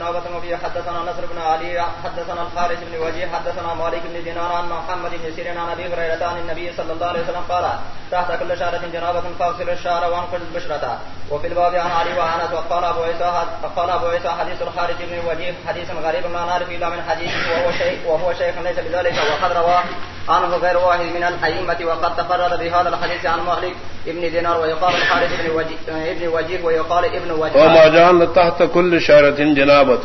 جنابة وفي حدثنا نصر بن علي حدثنا الخارج بن وجيه حدثنا مالك بن دينار عن محمد بن سيرين عن ابي هريره عن النبي صلى الله عليه وسلم قال، تحت كل شهرة جنابة فاغسل الشعر وانقل البشرة وفي الباب عن علي وعنس وقال ابو عيسى قال ابو عيسى حديث الخارج بن وجيه حديث غريب ما نعرف الا من حديثه وهو شيء وهو شيخ ليس بذلك، وقد رواه عنه غير واحد من الأئمة وقد تفرد بهذا الحديث عن مالك ابن دينار ويقال الحارث ابن وجيه, ابن وجيه ويقال ابن وجيه وما جعل تحت كل شارة جنابة.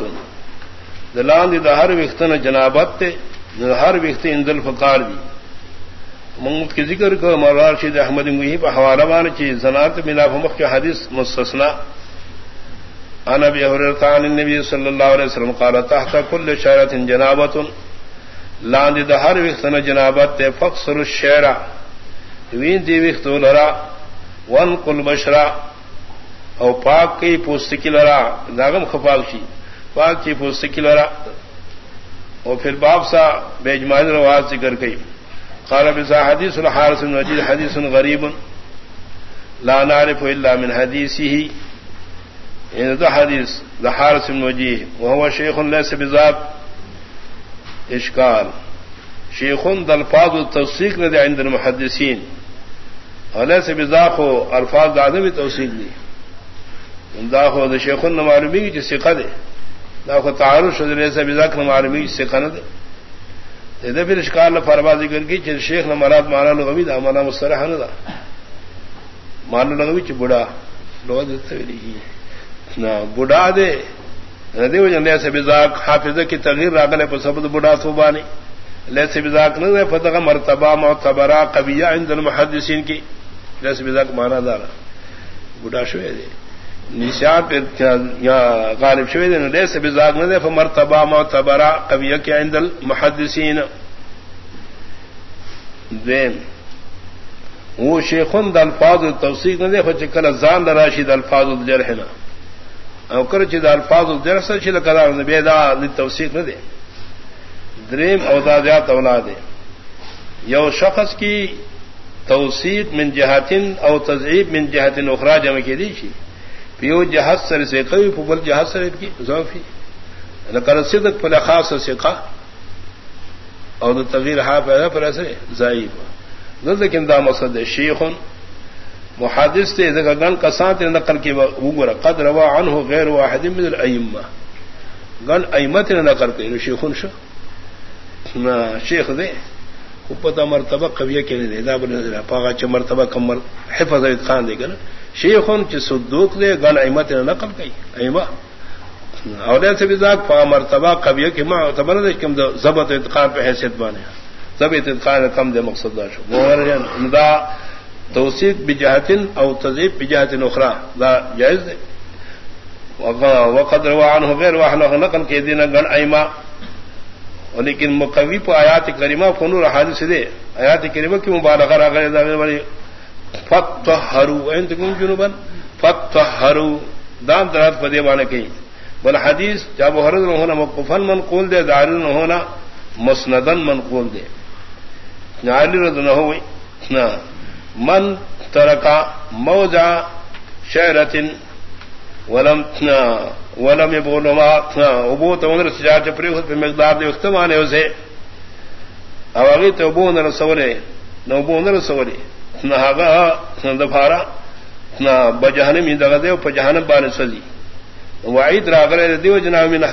دلان دی دا ہر وقتنا جنابت تے ہر وقت اندل الفقار دی محمد کے ذکر کو مولانا رشید احمد مہی پہ حوالہ مان چی زنات ملا فمخ کے حدیث مستثنا. انا ابي هريره عن النبي صلى الله عليه وسلم قال تحت كل شارة جنابه لاند د ہر وقت نہ جنابت تے فخر الشعرا وین دی وقت لرا ون قل بشرا، او پاک کی پوستکی لرا داغم خپاک شی پاک کی پوستکی لرا، او پھر باب سا بیجمان رواز ذکر گئی قال بزا حدیث الحارس وجید حدیث غریب. لا نعرف الا من حدیثه. یعنی ان ذا حدیث ذا حارس وجید وهو شیخ ليس بذات. اشکال. شیخن دلفاظ التوسیق نے عند المحدثین. علیہ سے بزاق ہو الفاظ دادے بھی توسیق دی. داخو دا شیخن نہ معلومی کی جس سکھا دے داخو تعارش ہو سے بزاق نہ معلومی کی سکھا نہ دے دے پھر اشکال فرما ذکر کی چل شیخ نہ مراد مانا لغوی دا مانا مسترح نہ دا مانا لغوی چ بڑا لغت نہ بڑھا دے دیو جن سے بزاق حافظ کی تغیر راگلے پر سبد بڑا صوبانی۔ لیسے بزاق نہ فتح مرتبہ، معتبرہ، قبیہ عند المحدثین کی۔ لیسے بزاق مانا دارا۔ بڑا شوے دے۔ نشان پہ غالب شوے دے، لیسے بزاق نہ دے مرتبہ، معتبرہ، قبیہ کی عند المحدثین۔ دین۔ وہ شیخن دلفاظ التوسیق نہ دے فچکل زان دا راشد الفاظ الجرحنا او کر چې د الفاظ درس چې د کلام نه بيدا د توثیق نه دي دریم او دا زیات اولاد یو شخص کی توثیق من جهاتن او تضعیف من جهاتن اخرى جمع کې دي شي پیو جهات سره سے قوی په بل جهات سره کې ضعفي لکه صدق په خاصه ثقه او د تغییر ها پیدا پر اثر ضعیف. نو لیکن دا مقصد شیخون محادث تے گن کا ساتھ نقل کی وګور قد روا عنه غیر واحد من الائمه گن ائمت نے نقل کی شیخون شو. نا شیخ دے. پتا مرتبہ قویہ کے نے دا بن پاغا چ مرتبہ کمر حفظ خان دے گن شیخون چ صدوق دے گن ائمت نے نقل کی ائمہ. اور سے بھی ذات پا مرتبہ قویہ کے ما معتبر دے کم ضبط اتقان پہ حیثیت بانے. ضبط اتقان کم دے مقصد دا شو. دا توصیف بجہتن او تذیب بجہتن اخرى. دا جائز دے وقد روان ہو غیر واہن نقل کے دن گن ایما. لیکن مقوی پہ آیات کریمہ فنور حادث دے. آیات کریمہ کی مبالغہ را غیر دا بڑی فتحرو انت کن جنوبن فتحرو دام درات پدے بانے کہیں بل حدیث جب حرد نہ ہونا مقفن منقول دے. دار نہ ہونا مسندن منقول دے. ناری رد نہ ہوئی. نہ من ترکا موجا شہرتن ولم ولم بولو ما ابو تو انر سجا چپری خود پہ مقدار دے وقت مانے اسے. او اگی تو ابو انر سولے. نو ابو انر سولے. نہ آگا دفارا. نہ بجہنم ہی دغا دے پہ جہنم بانے سزی وعید راغلے دیو جناب من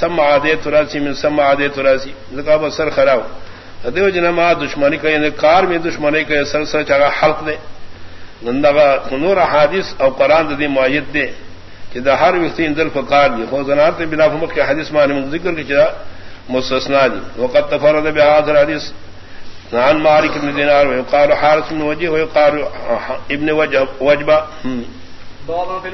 سمع عادے تراسی من سمع عادے تراسی. ذکا بسر خراو. دیو جنا ما دشمنی کہ یعنی کار میں دشمنی کہ سر سر چاگا حلق دے۔ نندگا نور حادث او قرآن دی معید دے۔ کہ دا ہر وقت اندل فقار دی۔ خو زنات بلا فمک کے حدیث معنی من ذکر کی چرا مستثنا دی۔ وقت تفرد بهذا الحديث عن مالك بن دينار ويقال حارث بن وجه ويقال ابن وجه وجبه بابا